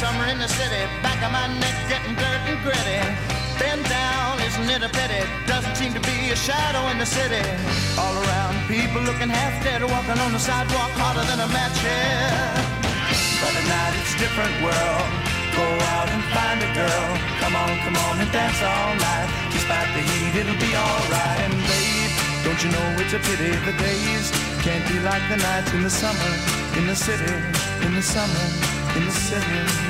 summer in the city, back of my neck getting dirt and gritty. Bend down, isn't it a pity? Doesn't seem to be a shadow in the city. All around, people looking half dead, walking on the sidewalk harder than a match here. But at night it's a different world. Go out and find a girl. Come on, come on and dance all night. Despite the heat, it'll be alright. And babe, don't you know it's a pity the days can't be like the nights in the summer in the city, in the summer in the city.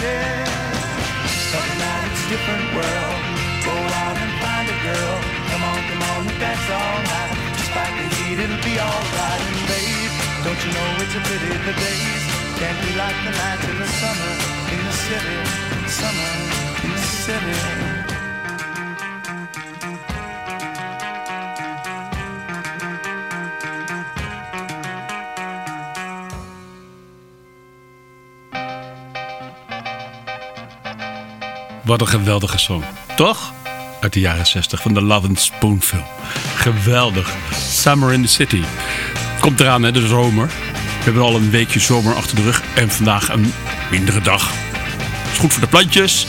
A. But tonight it's a different world. Go out and find a girl. Come on, come on, dance all night. Despite the heat, it'll be alright. And babe, don't you know it's a pity the days can't be like the nights in the summer in the city, summer in the city. Wat een geweldige song. Toch? Uit de jaren 60 van de Love and Spoon film. Geweldig. Summer in the City. Komt eraan, hè, de zomer. We hebben al een weekje zomer achter de rug. En vandaag een mindere dag. Goed voor de plantjes.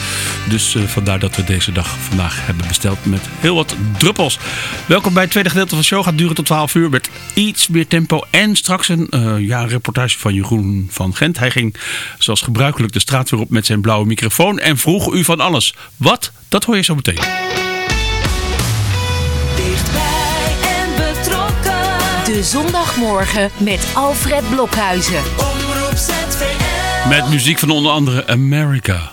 Dus eh, vandaar dat we deze dag vandaag hebben besteld met heel wat druppels. Welkom bij het tweede gedeelte van de show. Gaat duren tot 12 uur met iets meer tempo. En straks een, eh, ja, reportage van Jeroen van Gent. Hij ging zoals gebruikelijk de straat weer op met zijn blauwe microfoon. En vroeg u van alles. Wat? Dat hoor je zo meteen. Dichtbij en betrokken. De zondagmorgen met Alfred Blokhuizen. Met muziek van onder andere America.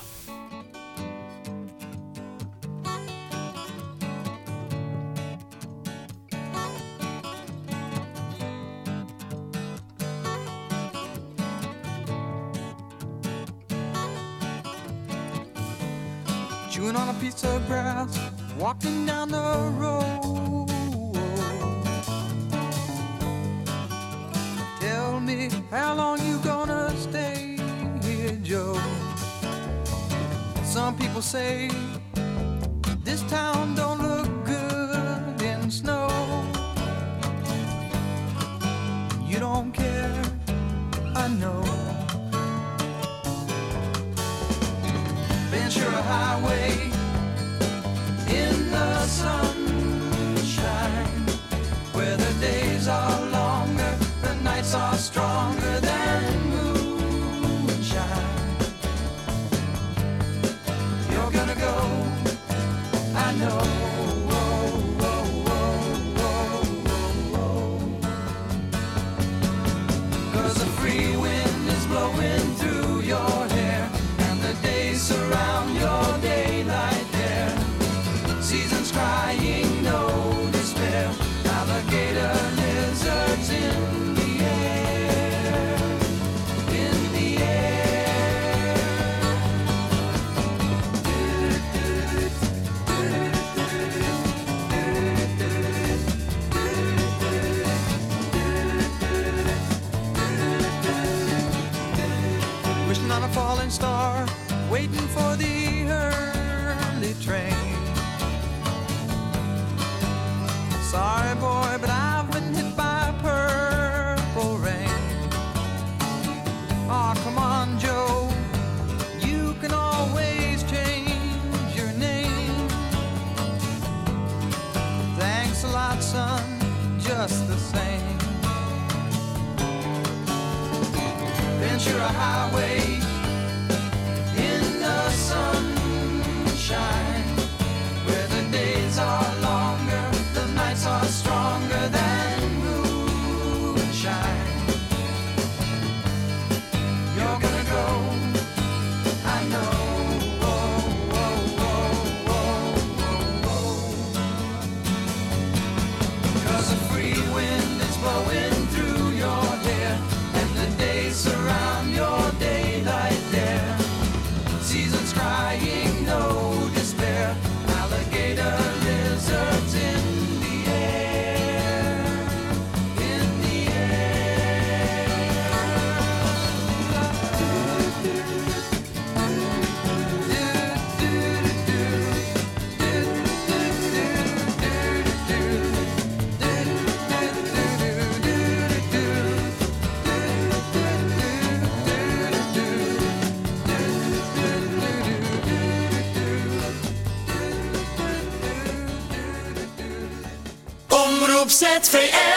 Let's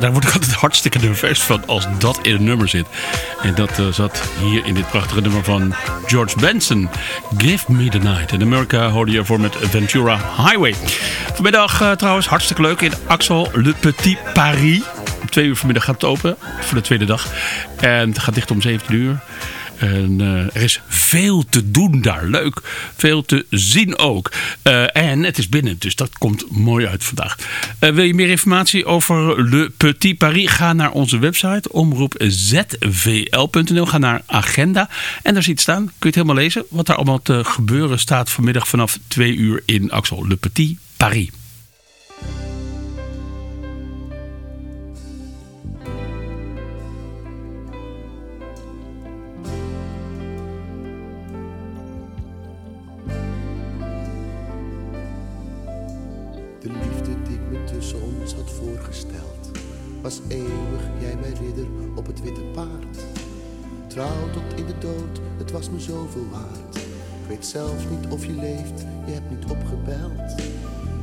Daar word ik altijd hartstikke nerveus van als dat in een nummer zit. En dat eh, zat hier in dit prachtige nummer van George Benson. Give me the night. In Amerika hoorde je voor met Ventura Highway. Vanmiddag eh, trouwens hartstikke leuk in Axel Le Petit Paris. Om twee uur vanmiddag gaat het open voor de tweede dag. En het gaat dicht om 17 uur. En eh, er is veel te doen daar. Leuk. Veel te zien ook. Eh, en het is binnen, dus dat komt mooi uit vandaag. Eh, wil je meer informatie over Le Petit Paris? Ga naar onze website omroepzvl.nl. Ga naar agenda. En daar ziet staan, kun je het helemaal lezen, wat daar allemaal te gebeuren staat vanmiddag vanaf twee uur in Axel. Le Petit Paris. Ik weet zelfs niet of je leeft, je hebt niet opgebeld.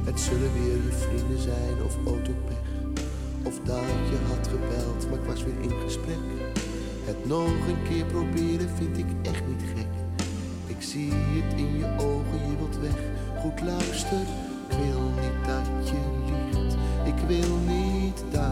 Het zullen weer je vrienden zijn of autopech. Of dat je had gebeld, maar ik was weer in gesprek. Het nog een keer proberen vind ik echt niet gek. Ik zie het in je ogen, je wilt weg. Goed luister, ik wil niet dat je liegt. Ik wil niet dat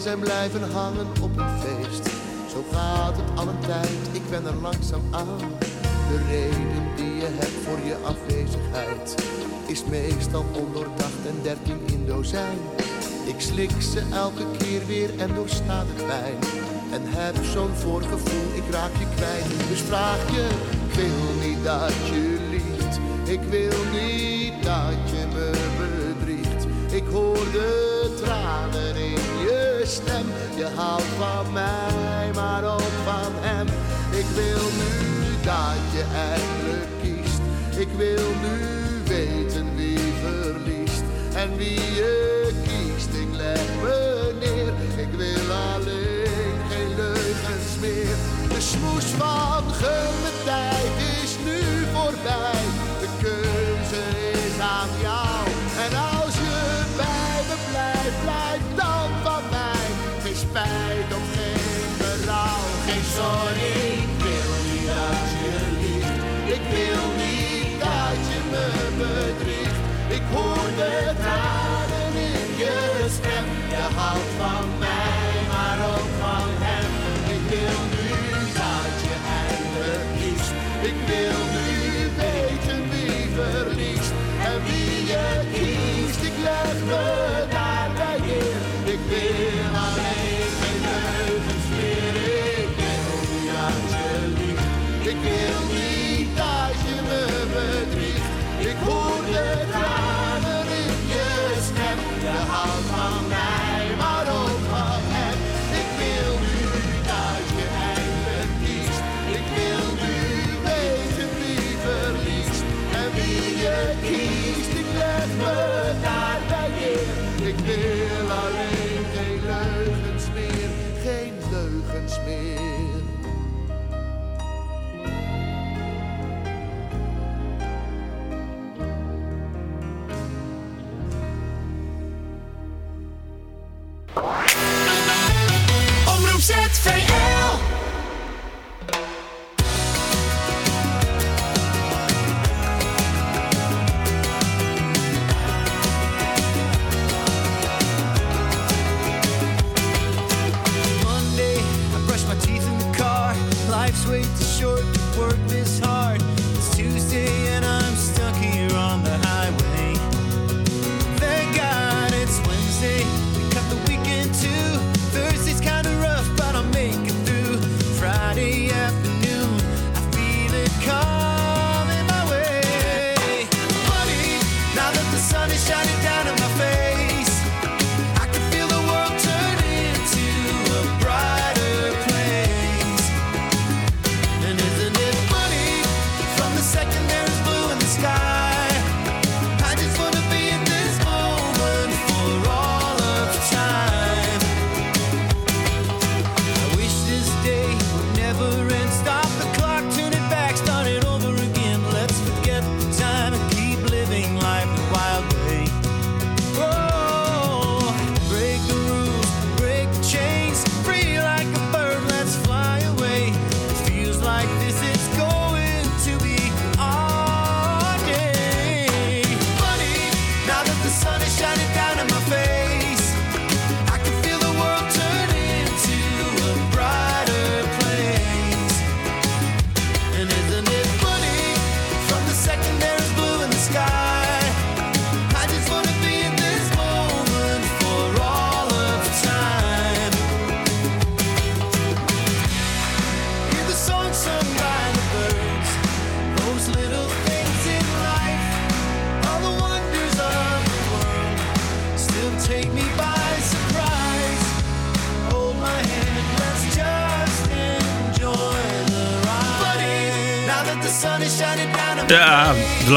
zijn blijven hangen op een feest. Zo gaat het al een tijd, ik ben er langzaam aan. De reden die je hebt voor je afwezigheid is meestal ondoordacht en dertien in dozijn. Ik slik ze elke keer weer en doorsta de pijn. En heb zo'n voorgevoel, ik raak je kwijt. Dus vraag je, ik wil niet dat je liegt. Ik wil niet dat je me bedriegt. Ik hoor Je houdt van mij, maar ook van hem. Ik wil nu dat je eindelijk kiest. Ik wil nu weten wie verliest. En wie je kiest, ik leg me neer. Ik wil alleen geen leugens meer. De smoes van gun geen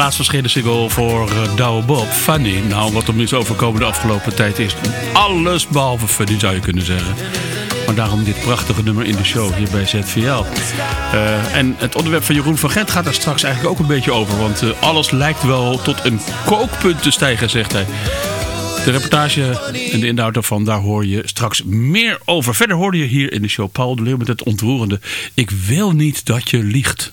laatst verschenen single voor eh, Douwe Bob, Funny. Nou, wat hem is overkomen de afgelopen tijd is alles behalve funny, zou je kunnen zeggen. Maar daarom dit prachtige nummer in de show hier bij ZVL. Uh, eh, en het onderwerp van Jeroen van Gent gaat daar straks eigenlijk ook een beetje over. Want eh, alles lijkt wel tot een kookpunt te stijgen, zegt hij. De reportage en de inhoud daarvan, daar hoor je straks meer over. Verder hoorde je hier in de show Paul de Leeuw met het ontroerende. Ik wil niet dat je liegt.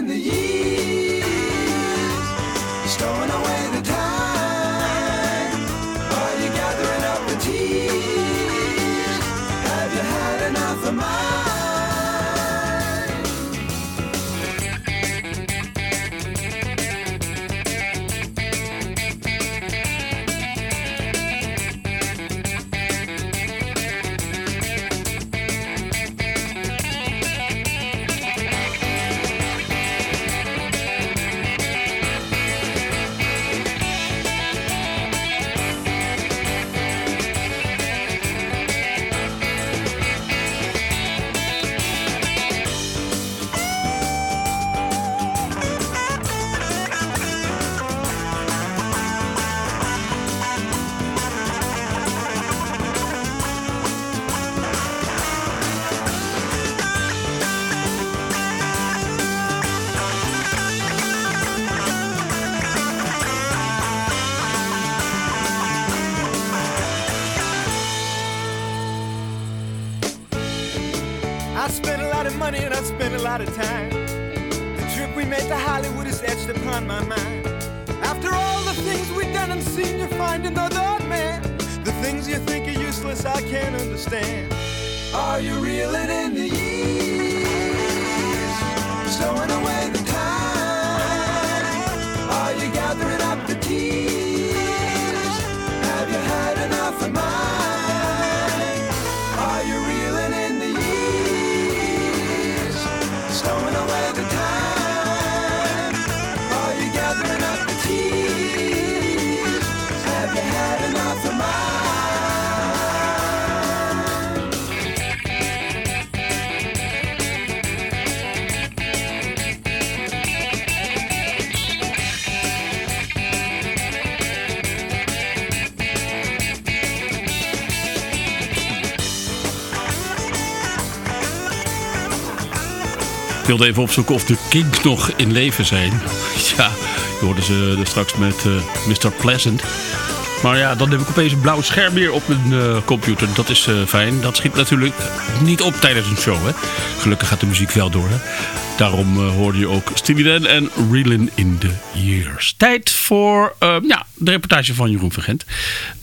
money and I spent a lot of time. The trip we made to Hollywood is etched upon my mind. After all the things we've done and seen, you find another man. The things you think are useless, I can't understand. Are you reeling in the years? Wilde even opzoeken of de Kings nog in leven zijn. Ja, je hoorde ze er straks met eh, Mr. Pleasant. Maar ja, dan heb ik opeens een blauw scherm weer op mijn eh, computer. Dat is eh, fijn. Dat schiet natuurlijk niet op tijdens een show. Hè. Gelukkig gaat de muziek wel door. Hè. Daarom hoorde je ook Steely Dan en Reelin in the Years. Tijd voor ja, de reportage van Jeroen Vergent.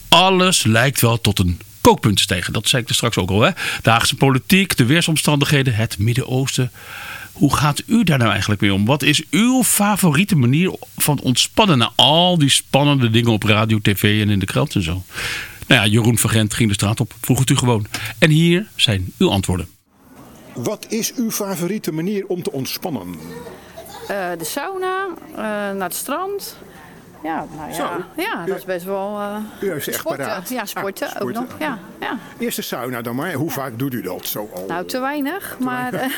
Alles lijkt wel tot een kookpunt te stijgen. Dat zei ik er straks ook al. Hè? De Haagse politiek, de weersomstandigheden, het Midden-Oosten. Hoe gaat u daar nou eigenlijk mee om? Wat is uw favoriete manier van ontspannen na al die spannende dingen op radio, tv en in de krant en zo? Nou ja, Jeroen Vergent ging de straat op, vroeg het u gewoon. En hier zijn uw antwoorden. Wat is uw favoriete manier om te ontspannen? Eh, de sauna, eh, naar het strand. Ja, nou Zo. ja, ja dat is best wel. eh, U heeft ze echt sporten. paraat. Ja, sporten, Ah, ook nog. Ja, ja. Eerst de sauna dan maar. Hoe vaak doet u dat zo al? Nou, te weinig. Maar eh,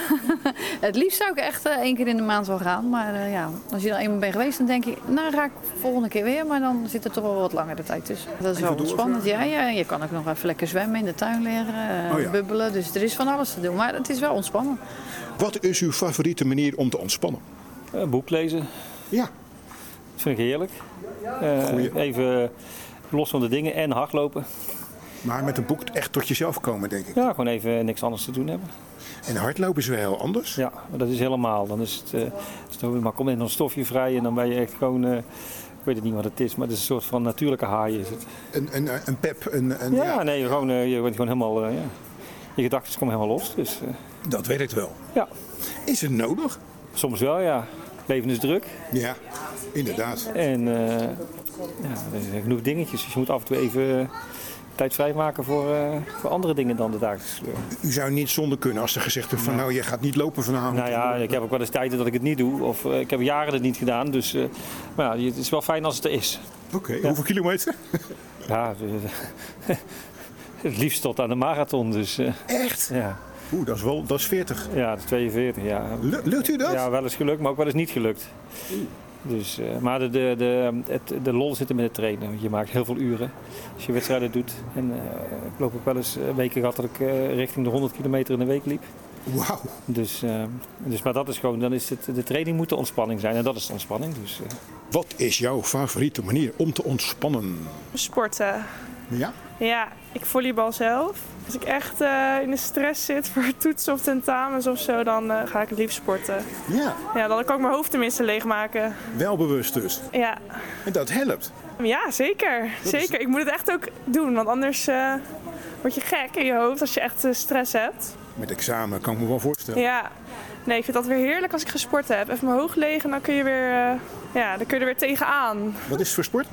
het liefst zou ik echt eh, één keer in de maand wel gaan. Maar eh, ja, als je er eenmaal bent geweest, dan denk je, nou ga ik volgende keer weer. Maar dan zit er toch wel wat langer de tijd tussen. Dat is wel ontspannend. Ja, ja, je kan ook nog even lekker zwemmen in de tuin leren, eh, Oh ja. bubbelen. Dus er is van alles te doen. Maar het is wel ontspannen. Wat is uw favoriete manier om te ontspannen? Een boek lezen, Ja, vind ik heerlijk. Eh, even los van de dingen en hardlopen. maar met een boek echt tot jezelf komen, denk ik. Ja, gewoon even niks anders te doen hebben. En hardlopen is wel heel anders. Ja, dat is helemaal. Dan is het, het maar komt in een stofje vrij en dan ben je echt gewoon, eh, ik weet het niet wat het is, maar het is een soort van natuurlijke haai is het. Een, een, een pep, een, een, Ja, ja, nee, gewoon, je bent gewoon helemaal, ja. je gedachten komen helemaal los. Dus dat werkt wel. ja, Is het nodig? soms wel ja. Leven is druk Ja, inderdaad. en eh, ja, er zijn genoeg dingetjes. Dus je moet af en toe even eh, tijd vrijmaken voor, eh, voor andere dingen dan de dagelijkse sleur. U zou niet zonder kunnen als er gezegd wordt van nou, je gaat niet lopen vanavond. Nou ja, ik heb ook wel eens tijden dat ik het niet doe. Of ik heb jaren het niet gedaan. Dus eh, maar ja, het is wel fijn als het er is. Oké, hoeveel kilometer? Ja, het liefst tot aan de marathon. Dus Echt? ja, Oeh, dat is wel, dat is 40. ja, de 42. Ja. Lu- Lukt u dat? ja, wel eens gelukt, maar ook wel eens niet gelukt. Dus, eh, maar de, de, de, het, de lol zit er met het trainen. Want je maakt heel veel uren als je wedstrijden doet. En eh, ik loop ook wel eens eh, weken gehad dat ik eh, richting de 100 kilometer in de week liep. Wauw. Dus, eh, dus, maar dat is gewoon, dan is het, de training moet de ontspanning zijn. En dat is de ontspanning. Dus, Wat is jouw favoriete manier om te ontspannen? Sporten. Ja? Ja, ik volleybal zelf. Als ik echt eh, in de stress zit voor toetsen of tentamens of zo, dan eh, ga ik het liefst sporten. Ja, Ja, dan kan ik mijn hoofd tenminste leegmaken. wel bewust dus. Ja, En dat helpt. ja zeker. Zeker. Ik moet het echt ook doen, want anders eh, word je gek in je hoofd als je echt stress hebt. Met examen kan ik me wel voorstellen. Ja. Nee, ik vind dat weer heerlijk als ik gesport heb. Even mijn hoofd leeg en dan kun je weer, eh, ja, dan kun je er weer tegenaan. Wat is het voor sport?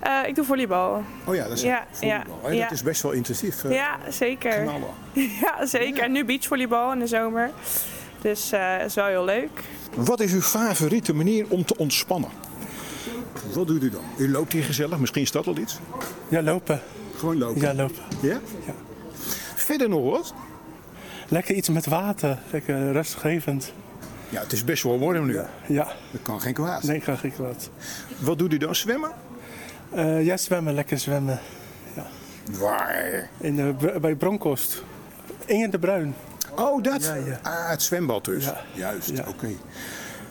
Eh, ik doe volleybal. Oh ja, dat is Ja, volleybal. ja, ja. Dat is best wel intensief. eh, Ja, zeker. knallen. Ja, zeker. En nu beachvolleybal in de zomer. Dus eh is wel heel leuk. Wat is uw favoriete manier om te ontspannen? Wat doet u dan? U loopt hier gezellig, misschien is dat al iets? Ja, lopen. Gewoon lopen? Ja, lopen. Ja? Verder nog wat? Lekker iets met water. Lekker rustgevend. Ja, het is best wel warm nu. Ja. Dat kan geen kwaad. Nee, graag ik wat. Wat doet u dan? Zwemmen? Eh, ja, zwemmen. Lekker zwemmen. Waar? In de, bij Bronkhorst. Inge de Bruin. Oh, dat? Ja, ja. Ah, het zwembad dus. Ja. Juist, Ja. oké.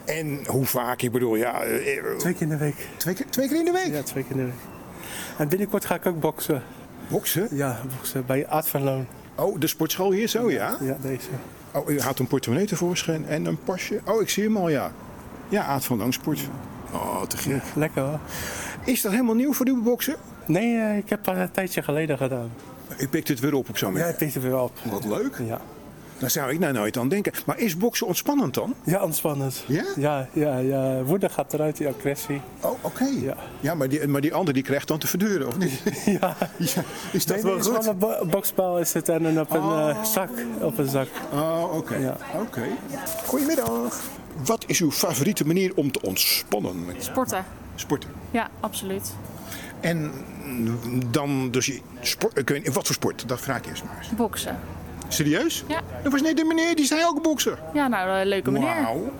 En hoe vaak? Ik bedoel, ja... eh, eh, Twee keer in de week. Twee keer, twee keer in de week? Ja, twee keer in de week. En binnenkort ga ik ook boksen. Boksen? Ja, boksen bij Aad van Loon. Oh, de sportschool hier zo, ja? Ja, deze. Oh, u haalt een portemonnee tevoorschijn en een pasje. Oh, ik zie hem al, ja. Ja, Aad van Langsport. Oh, te gek. Lekker hoor. Is dat helemaal nieuw voor u boksen? Nee, eh, ik heb het een tijdje geleden gedaan. U pikt het weer op op zo'n Ja, manier. ik pikt het weer op. Wat leuk. Ja. Daar zou ik nou nooit aan denken. Maar is boksen ontspannend dan? Ja, ontspannend. Ja? Ja, ja, ja. Woede gaat eruit, die agressie. Oh, oké. Ja. Ja, maar die, maar die ander die krijgt dan te verduren, of niet? Ja. Ja, is dat Nee, wel nee, goed? een bo- boksbal is het en dan op een eh, zak. Op een zak. Oh, oké. Ja. Oké. Goedemiddag. Wat is uw favoriete manier om te ontspannen met Sporten. sporten? Ja, absoluut. En dan dus je sport, ik weet niet, wat voor sport? Dat vraag ik eerst maar eens. Boksen. Serieus? Ja. Dat was net de meneer, die zei ook boksen. Ja, nou, eh, leuke meneer. Wauw.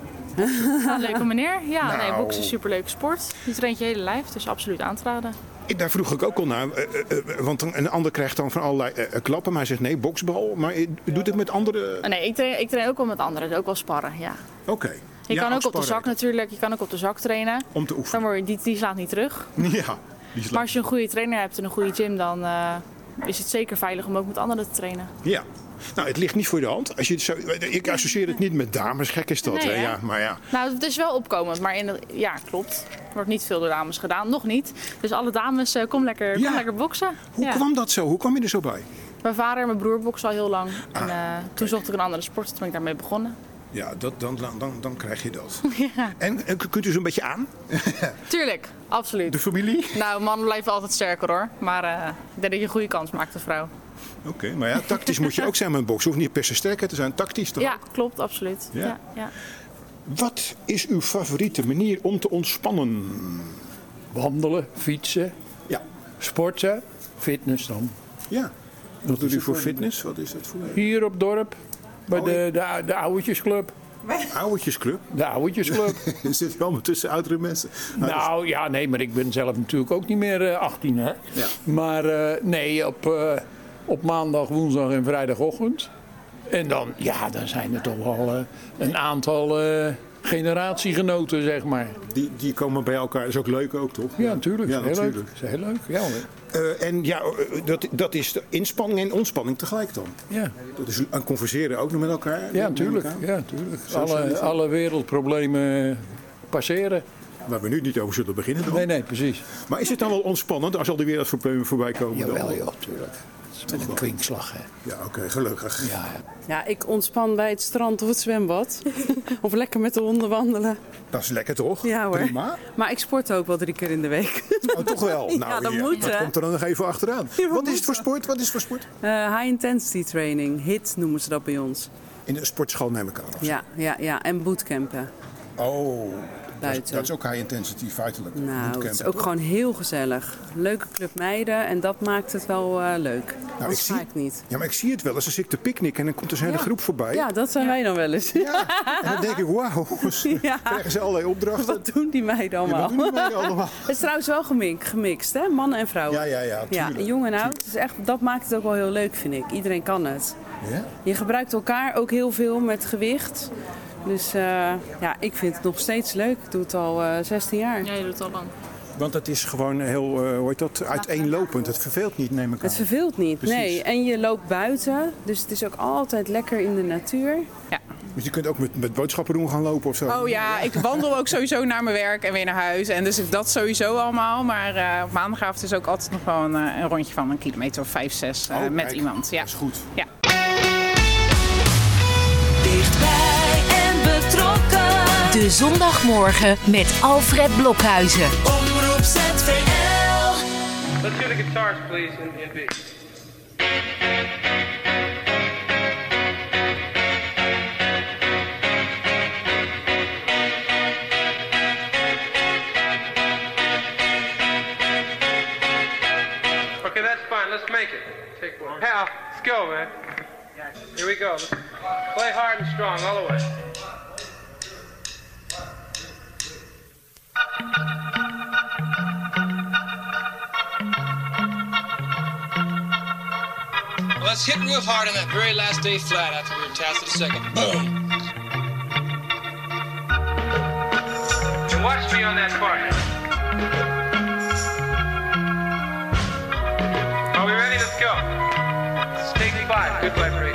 Ja, leuke meneer. Ja, Nou. nee, boksen is een superleuke sport. Je traint je hele lijf, dus absoluut aan te raden. Ik- Daar vroeg ik ook al naar, eh, eh, want een- een ander krijgt dan van allerlei klappen. Maar hij zegt nee, boksbal. Maar doet het met andere... Oh, nee, ik train, ik train ook wel met anderen, dus ook wel sparren, ja. Oké. Je Ja, kan ook op de zak natuurlijk, je kan ook op de zak trainen. Om te Dan oefenen. word je, die, die slaat niet terug. Ja. Die is Maar als je een goede trainer hebt en een goede gym, dan eh, is het zeker veilig om ook met anderen te trainen. Ja. Nou, het ligt niet voor de hand. Als je het zo, ik associeer het niet met dames, gek is dat. Nee, hè? Ja, maar ja. Nou, het is wel opkomend, maar in de, ja, klopt. Er wordt niet veel door dames gedaan, nog niet. Dus alle dames, eh, kom, lekker, Ja. kom lekker boksen. Hoe Ja. kwam dat zo? Hoe kwam je er zo bij? Mijn vader en mijn broer boksen al heel lang. En eh, toen zocht ik een andere sport, toen ben ik daarmee begonnen. Ja, dat, dan, dan, dan, dan krijg je dat. Ja. En, en kunt u zo'n beetje aan? Tuurlijk, absoluut. De familie? Nou, mannen blijven altijd sterker hoor. Maar eh, ik denk dat je een goede kans maakt als vrouw. Oké, maar ja, tactisch moet je ook zijn met boksen. Hoeft niet per se sterker te zijn, tactisch toch? Ja, klopt, absoluut. Ja? Ja. Ja, Wat is uw favoriete manier om te ontspannen? Wandelen, fietsen, Ja. sporten, fitness dan. Ja. Wat doet u voor fitness? Wat is dat voor Hier op dorp, bij de, de, de ouwetjesclub. ouwetjesclub? De ouwetjesclub. Zit je allemaal tussen oudere mensen? nou ja, nee, maar ik ben zelf natuurlijk ook niet meer eh, 18 hè. Ja. Maar eh, nee, op, eh, op maandag, woensdag en vrijdagochtend. En dan, ja, dan zijn er toch wel eh, een aantal eh, generatiegenoten, zeg maar. Die, die komen bij elkaar. Dat is ook leuk ook, toch? Ja, natuurlijk. Ja, heel natuurlijk. leuk. is heel leuk. Ja. Eh, en ja, dat, dat is de inspanning en ontspanning tegelijk dan. ja. Dat is converseren ook nog met elkaar. ja natuurlijk. Ja, zijn Alle, alle wereldproblemen passeren. Waar we nu niet over zullen beginnen dan. Nee, nee, precies. Maar is het dan wel ontspannend als al die wereldproblemen voorbij komen? dan? Jawel, joh, natuurlijk. Met een kwinkslag, hè. Ja, oké, gelukkig. Ja, Ja, ik ontspan bij het strand of het zwembad. of lekker met de honden wandelen. Dat is lekker toch? Ja hoor. Prima. Maar ik sport ook wel drie keer in de week. Oh, toch wel? Ja, nou, dat ja, moet, dat komt er dan nog even achteraan. Ja, Wat dat is het voor sport? Wat is het voor sport? Eh, high intensity training, HIT noemen ze dat bij ons. In de sportschool neem ik aan. Ja, ja, ja. En bootcampen. Oh, dat Buiten. dat is ook high intensity feitelijk. Nou, het is ook gewoon heel gezellig. Leuke club meiden en dat maakt het wel eh, leuk. Nou, ik zie, ik niet. ja, maar ik zie het wel eens als ik te picknick en dan komt er zo'n hele Ja. groep voorbij. Ja, dat zijn wij dan wel eens. Ja, En dan denk ik, wauw, Ja. krijgen ze allerlei opdrachten. Wat doen die meiden Ja, allemaal? wat doen die meiden allemaal? Het is trouwens wel gemixt, hè? Mannen en vrouwen. Ja, ja, ja, Ja, tuurlijk. jong en oud. Dus echt, dat maakt het ook wel heel leuk, vind ik. Iedereen kan het. Ja? Je gebruikt elkaar ook heel veel met gewicht. Dus eh, ja, ik vind het nog steeds leuk. Ik doe het al eh 16 jaar. Ja, je doet het al lang. Want het is gewoon heel, eh, hoe heet dat, uiteenlopend. Het verveelt niet, neem ik aan. Het verveelt niet, Precies. nee. En je loopt buiten, dus het is ook altijd lekker in de natuur. Ja. Dus je kunt ook met, met boodschappen doen gaan lopen of zo. Oh ja, ik wandel ook sowieso naar mijn werk en weer naar huis. En dus dat sowieso allemaal. Maar eh, op maandagavond is ook altijd nog wel een, eh, een rondje van een kilometer of vijf, zes eh, Oh, met kijk. iemand. Ja. Dat is goed. Ja. Dichtbij. De zondagmorgen met Alfred Blokhuizen. Omroep ZVL. Let's do the guitars, please, in, in Let's hit real hard on that very last day flat after we were tasked with a second. Boom. And watch me on that part. Are we ready? Let's go. Take five. Good vibration.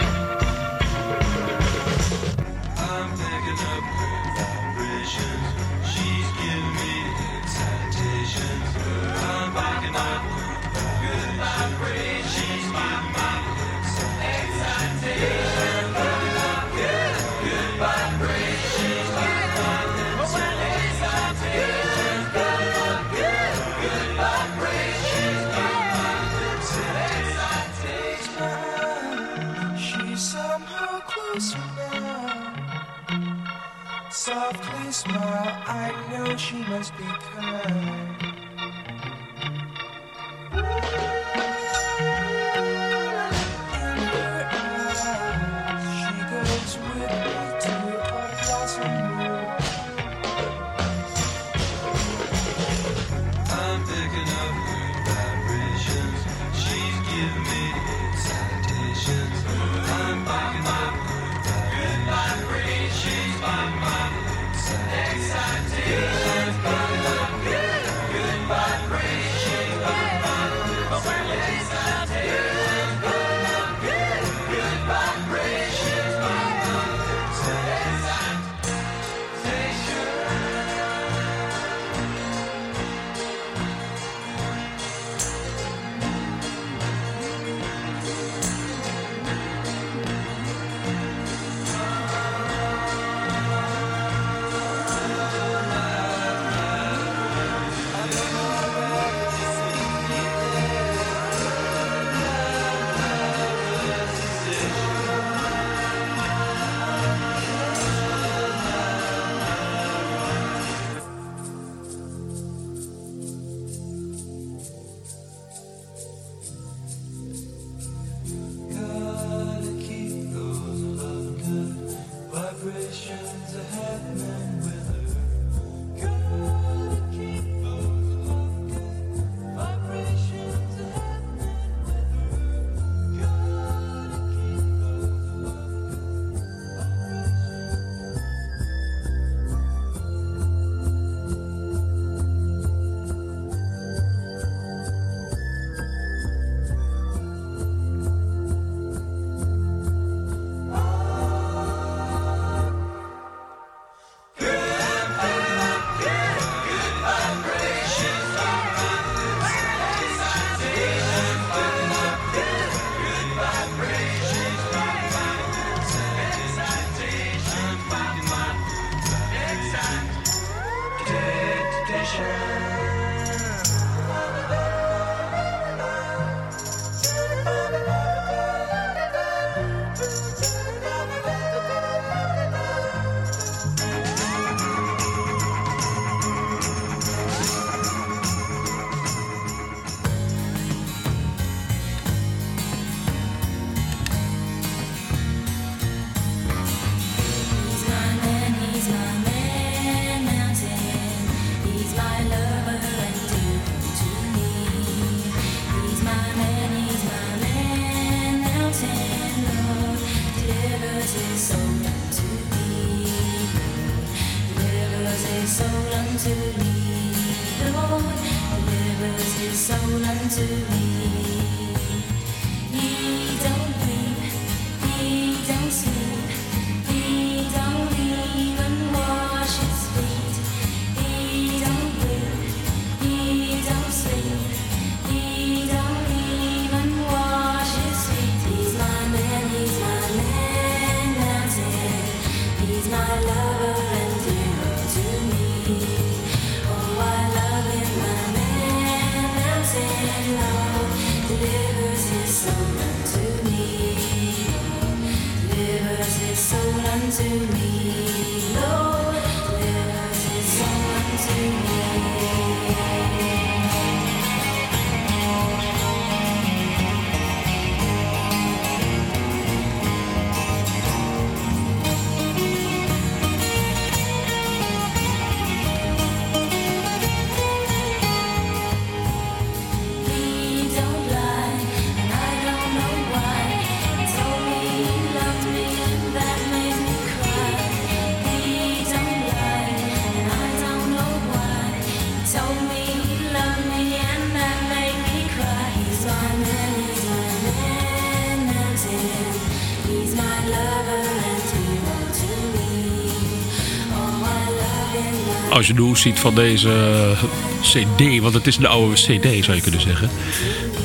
Als je de hoes ziet van deze eh, CD, want het is een oude CD zou je kunnen zeggen.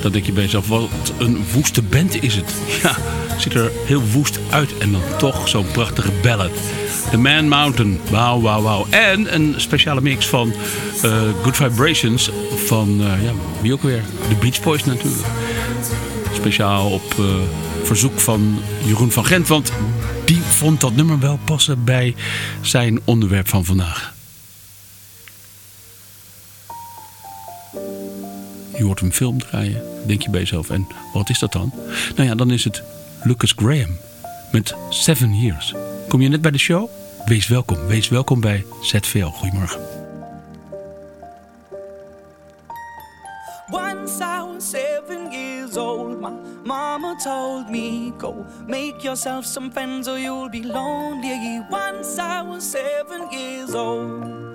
Dan denk je bij jezelf, wat een woeste band is het. Ja, het ziet er heel woest uit en dan toch zo'n prachtige ballad. The Man Mountain, wauw, wauw, wauw. En een speciale mix van eh, Good Vibrations van, eh, ja, wie ook weer? De Beach Boys natuurlijk. Speciaal op verzoek van Jeroen van Gent, want die vond dat nummer wel passen bij zijn onderwerp van vandaag. Je hoort een film draaien, denk je bij jezelf. En wat is dat dan? Nou ja, dan is het Lucas Graham met Seven Years. Kom je net bij de show? Wees welkom. Wees welkom bij ZVL. Goedemorgen. Once I was seven years old, my mama told me, Go make yourself some friends or you'll be lonely. Once I was seven years old.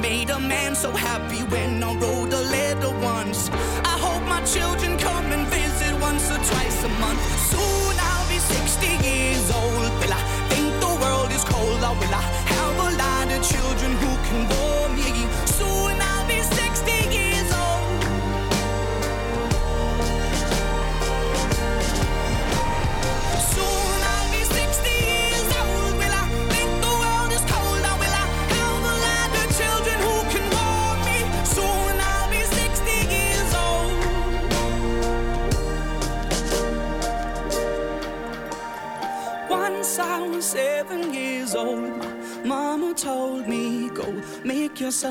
made a man so happy when I wrote a letter once. I hope my children come and visit once or twice a month. Soon I'll be 60 years old. Will I think the world is cold or will I have a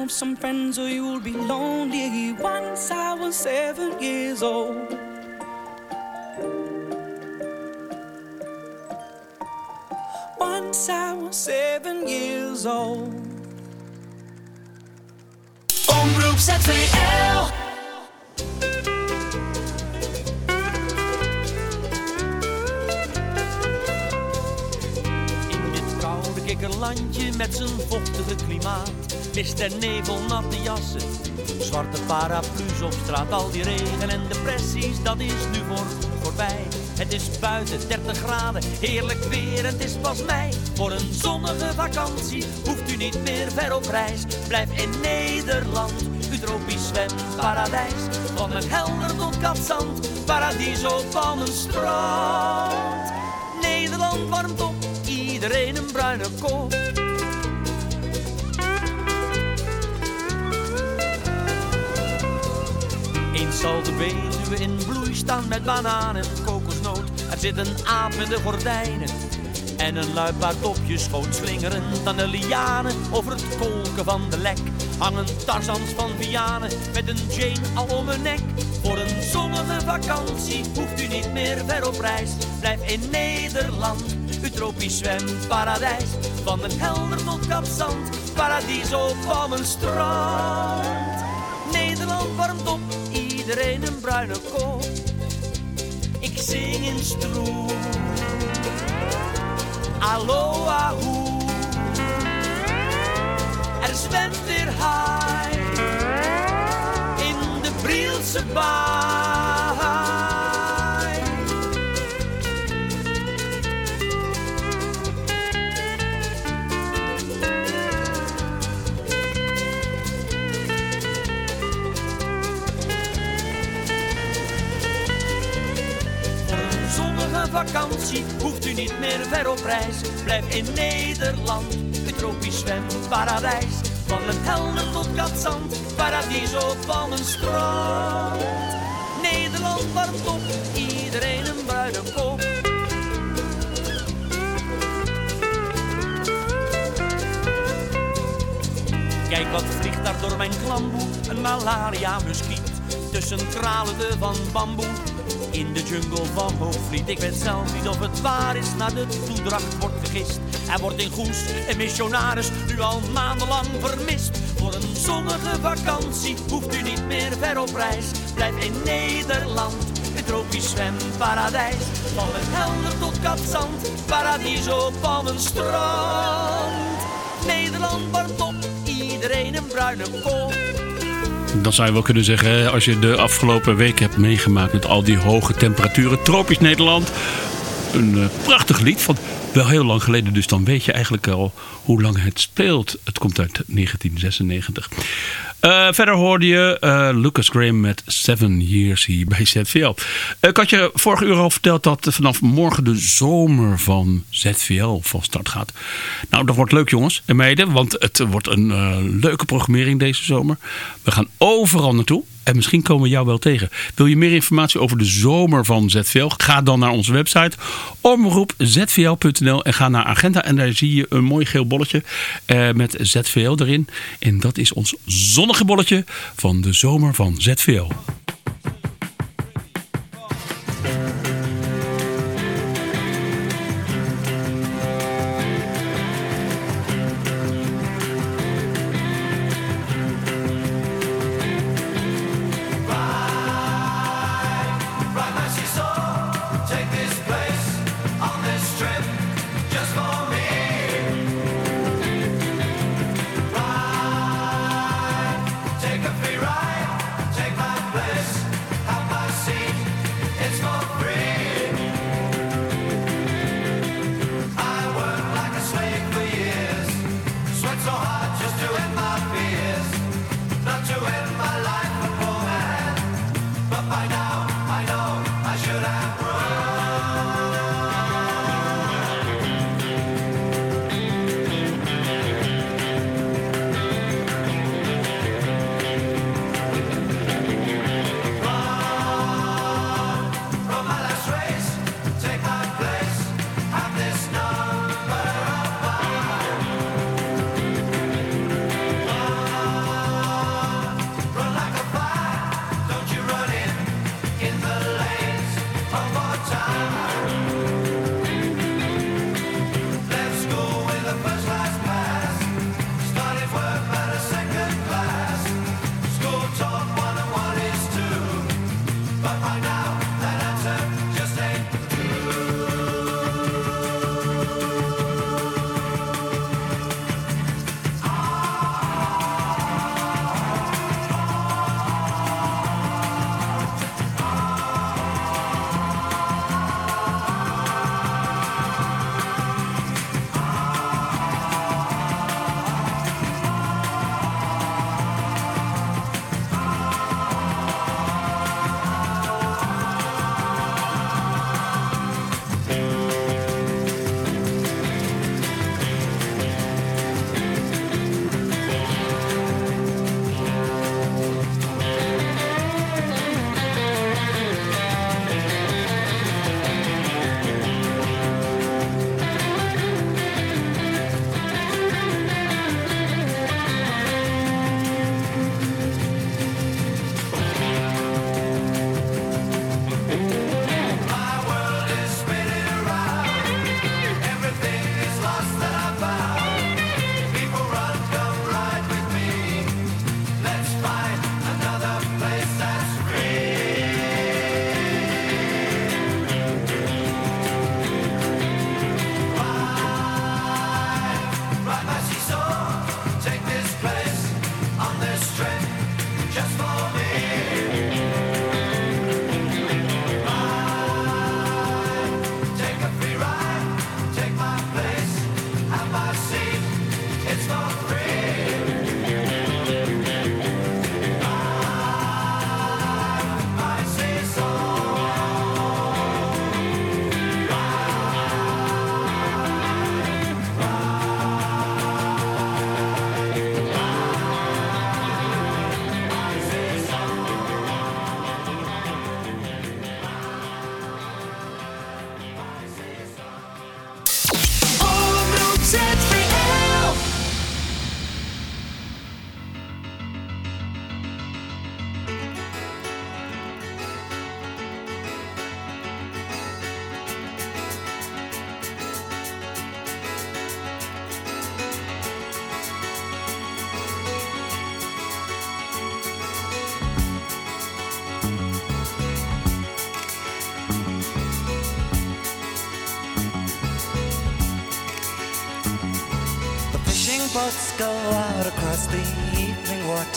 yourself some friends or you'll be lonely. Once I was seven years old. Once I was seven years old. Omroep ZVL. Kikkerlandje met zijn vochtige klimaat. Mist en nevel, natte jassen, zwarte paraplu's op straat. Al die regen en depressies, dat is nu voor voorbij. Het is buiten 30 graden, heerlijk weer het is pas mei. Voor een zonnige vakantie hoeft u niet meer ver op reis. Blijf in Nederland, uw tropisch zwemparadijs. Van het helder tot Katzand, paradiso van een strand. Nederland warmt op, iedereen een bruine kop. Zal de Betuwe in bloei staan met banaan en kokosnoot. Er zit een aap met de gordijnen en een luipaard op je schoot. Slingerend aan de lianen over het kolken van de lek. Hangen tarzans van Vianen met een Jane al om hun nek. Voor een zonnige vakantie hoeft u niet meer ver op reis. Blijf in Nederland, uw tropisch zwemparadijs. Van den helder tot Kaapzand, paradiso van een strand. Nederland warmt op, iedereen een bruine kop. Ik zing in stroom. Aloha hoe. Er zwemt weer haai in de Brielse baai. Vakantie hoeft u niet meer ver op reis. Blijf in Nederland, uw tropisch zwemparadijs. Van het helder tot Katzand, paradiso van een strand. Nederland warmt op, iedereen een bruine kop. Kijk wat vliegt daar door mijn klamboe, een malaria-muskiet. Tussen kralende van bamboe, in de jungle van Hoogvliet. Ik weet zelf niet of het waar is, naar de toedracht wordt gegist. Er wordt in Goes een missionaris nu al maandenlang vermist. Voor een zonnige vakantie hoeft u niet meer ver op reis. Blijf in Nederland, het tropisch zwemparadijs. Van het helder tot Katzand, paradiso van een strand. Nederland warmt op, iedereen een bruine kop. Dan zou je wel kunnen zeggen, als je de afgelopen week hebt meegemaakt met al die hoge temperaturen, tropisch Nederland. Een eh, prachtig lied van wel heel lang geleden, dus dan weet je eigenlijk al hoe lang het speelt. Het komt uit 1996. Eh, verder hoorde je eh, Lucas Graham met Seven Years hier bij ZVL. Ik had je vorige uur al verteld dat vanaf morgen de zomer van ZVL van start gaat. Nou, dat wordt leuk jongens en meiden, want het wordt een leuke programmering deze zomer. We gaan overal naartoe. En misschien komen we jou wel tegen. Wil je meer informatie over de zomer van ZVL? Ga dan naar onze website omroepzvl.nl en ga naar agenda. En daar zie je een mooi geel bolletje eh, met ZVL erin. En dat is ons zonnige bolletje van de zomer van ZVL.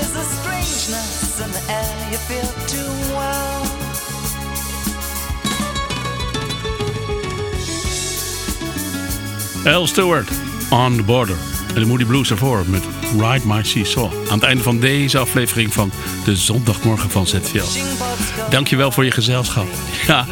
There's a strangeness in the air you feel too well. Al Stewart, On the Border. En de Moody Blues ervoor met Ride My Seesaw. Aan het einde van deze aflevering van de zondagmorgen van ZVL. Dankjewel voor je gezelschap. Ja,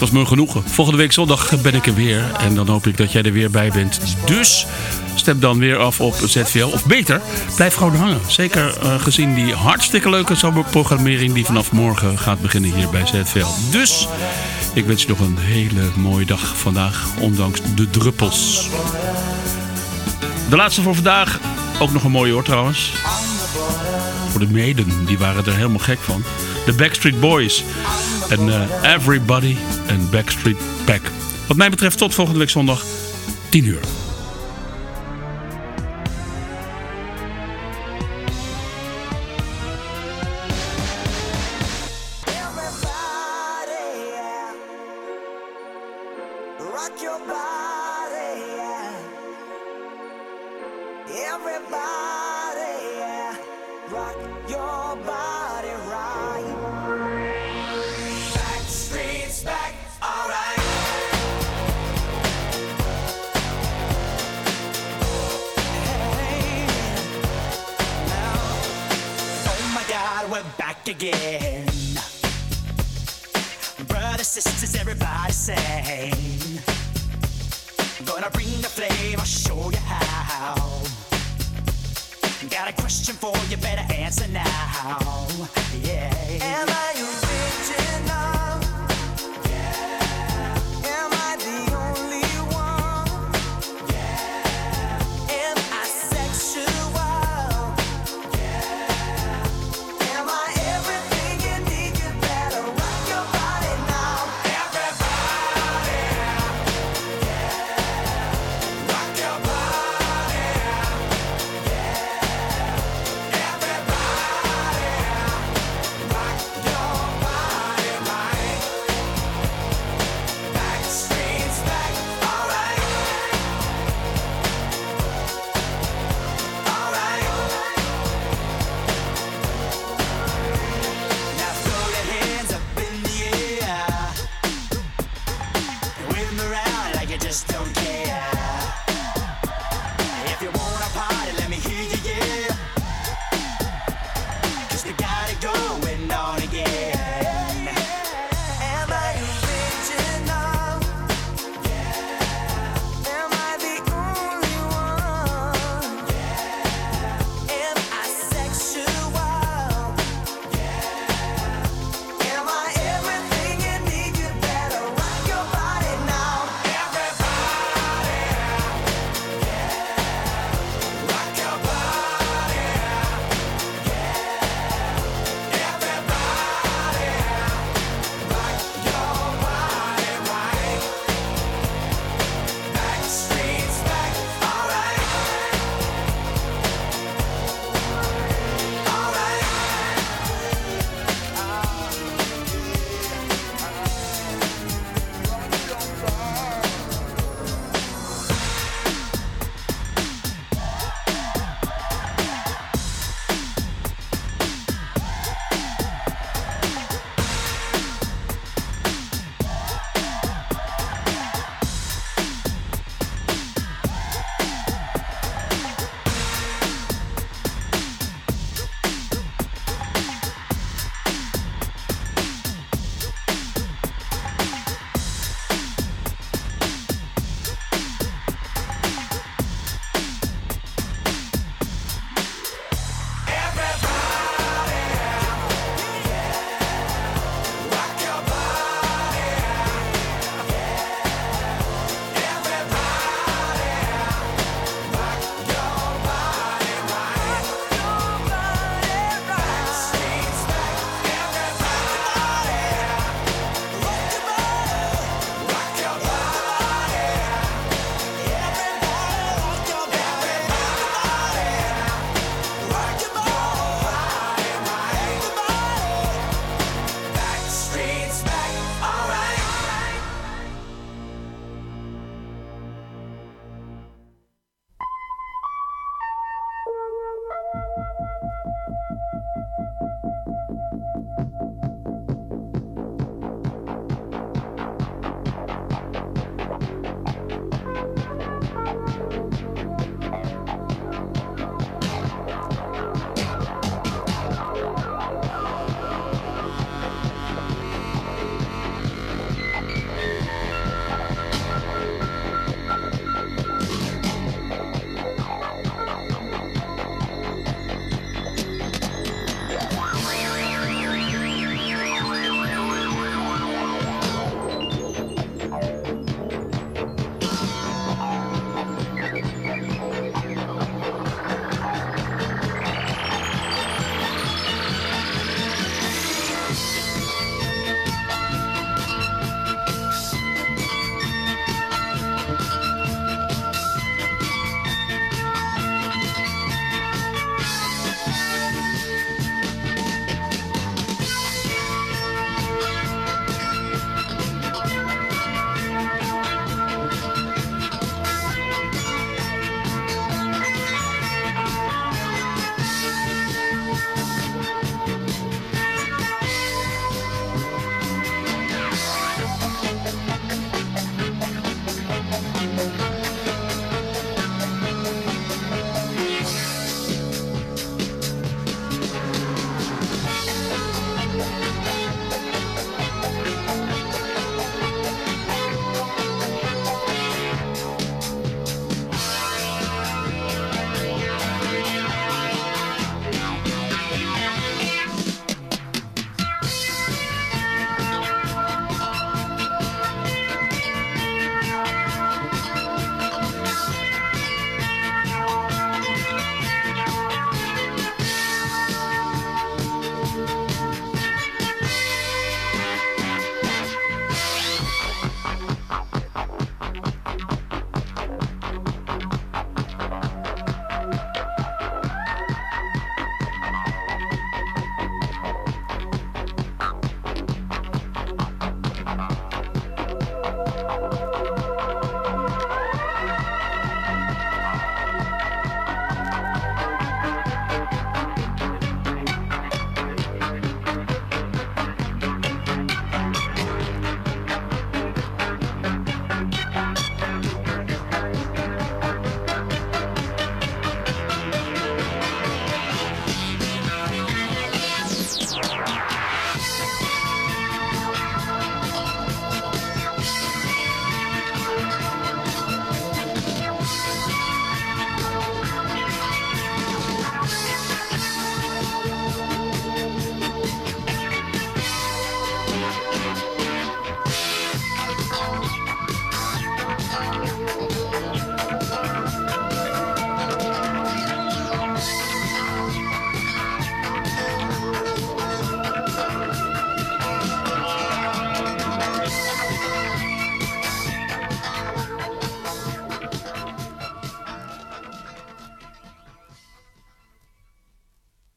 was me genoegen. Volgende week zondag ben ik er weer. En dan hoop ik dat jij er weer bij bent. Dus stem dan weer af op ZVL. Of beter, blijf gewoon hangen. Zeker eh, gezien die hartstikke leuke zomerprogrammering die vanaf morgen gaat beginnen hier bij ZVL. Dus ik wens je nog een hele mooie dag vandaag, ondanks de druppels. De laatste voor vandaag, ook nog een mooie hoor trouwens. Voor de meiden, die waren er helemaal gek van. De Backstreet Boys en eh, Everybody en Backstreet Pack. Wat mij betreft tot volgende week zondag, 10 uur.